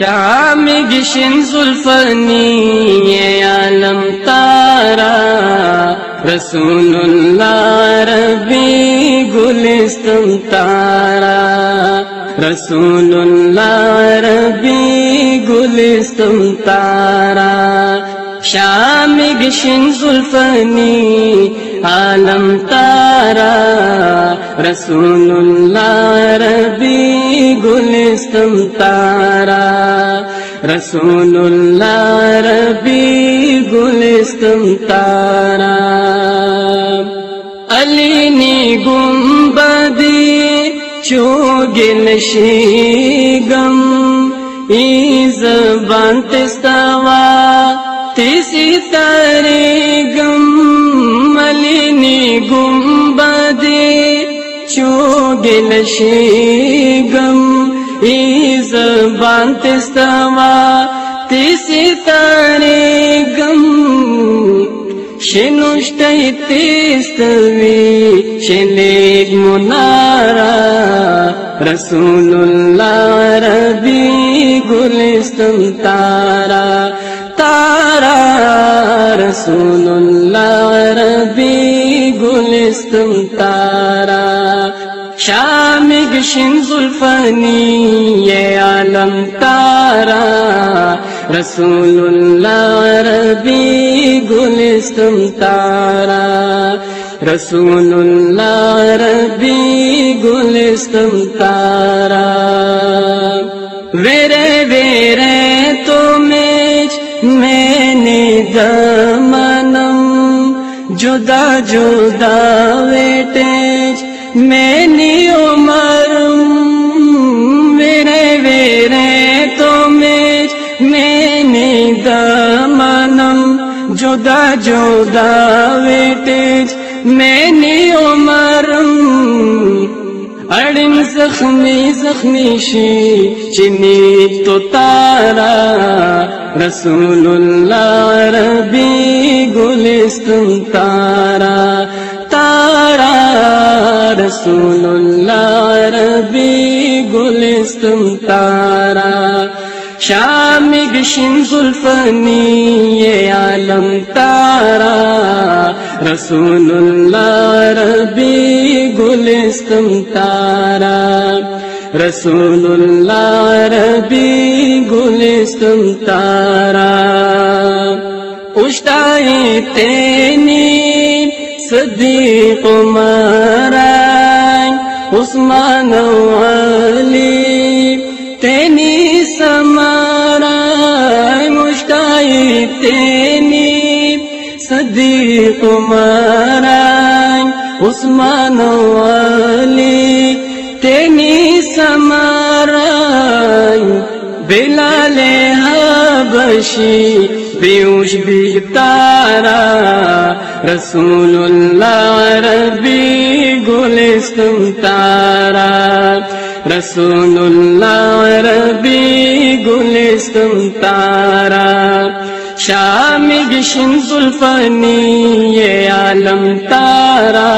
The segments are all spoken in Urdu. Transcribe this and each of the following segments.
شام گشن زلفنی عالم تارا رسول اللہ ربی گلستم تارا رسول اللہ ربی گلستم تارا۔ شام گشن زلفنی عالم تارا رسول اللہ ربی گلستم تارا رسول اللہ ربی گلستم تارا علی نی گنبدی چوگل شیگم ای زبان تستوا تیسی تاری گم علی نی گنبدی چوگل شیگم ای زبان تستوا تیسی تاری گم. شنوشتی تیستوی شلیگ منارا رسول اللہ ربی گلستم تارا تارا رسول اللہ ربی گلستم تارا، شام گشن زلفنی یہ عالم تارا، رسول اللہ ربی گلستم تارا، رسول اللہ ربی گلستم تارا۔ ویرے ویرے تو میچ میں نے دمنم جدا جدا ویٹیج میں نی عمرم ویرے ویرے تو میچ میں نے دمنم جدا جدا ویٹیج میں نی عمرم اڑن زخمی زخمی شی چنی تو تارا رسول اللہ ربی گلستم تارا تارا رسول اللہ ربی گلستم تارا۔ شام گشن زلفنی، یہ عالم تارا۔ رسول اللہ ربی گلستم تارا۔ رسول اللہ ربی گلستم تارا۔ اشتای تینی صدیق مرای عثمان و علی تینی سمرای مشتای تینی صدیق مرای عثمان و علی تینی سمرای بلال حبشی بیوش بھی تارا رسول اللہ ربی گلستم تارا رسول اللہ ربی گلستم تارا۔ شام گشن زلفنی یہ عالم تارا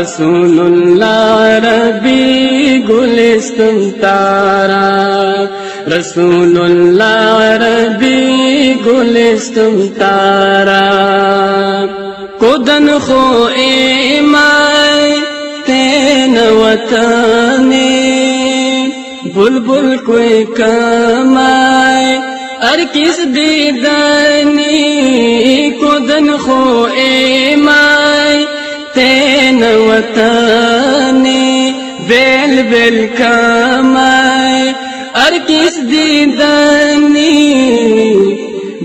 رسول اللہ ربی گلستم تارا۔ رسول اللہ ربی گلستم تارا کدن خو ایمائی تین وطانی بلبل کوئی کمائے ار کس دیدانی کدن خو ایمائی تین وطانی بیل بیل کمائے ار کس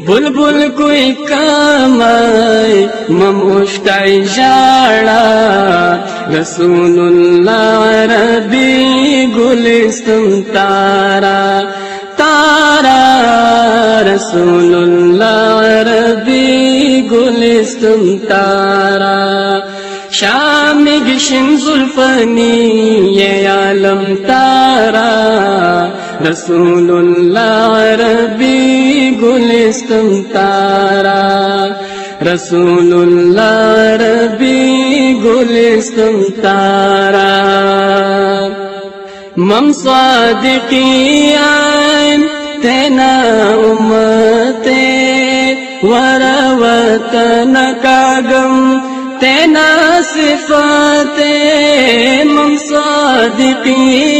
بلبل کوئی کامائے مموشتائی جاڑا رسول اللہ ربی گلستم تارا تارا رسول اللہ ربی گلستم تارا۔ شام گشن زلفنی، یہ عالم تارا۔ رسول اللہ ربی گلستم تارا۔ رسول اللہ ربی گلستم تارا۔ مم صادقیان تینا امتے ورا وطن کاغم تینا صفاتے مم صادقیان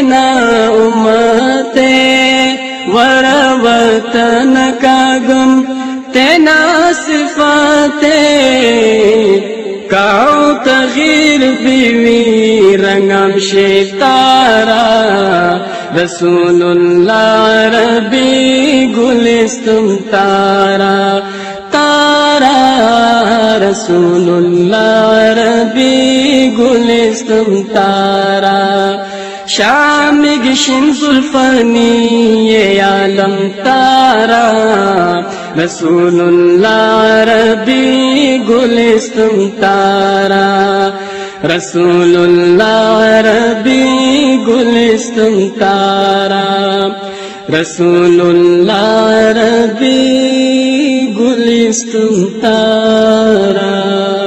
تینا امت ور وطن کا غم تینا صفات کاؤ تغیر بیوی رنگم شیتارا رسول اللہ ربی گلستم تارا تارا رسول اللہ ربی گلستم تارا۔ شام گشن زلفنی یہ عالم تارا، رسول اللہ ربی گلستم تارا، رسول اللہ ربی گلستم تارا، رسول اللہ ربی گلستم تارا۔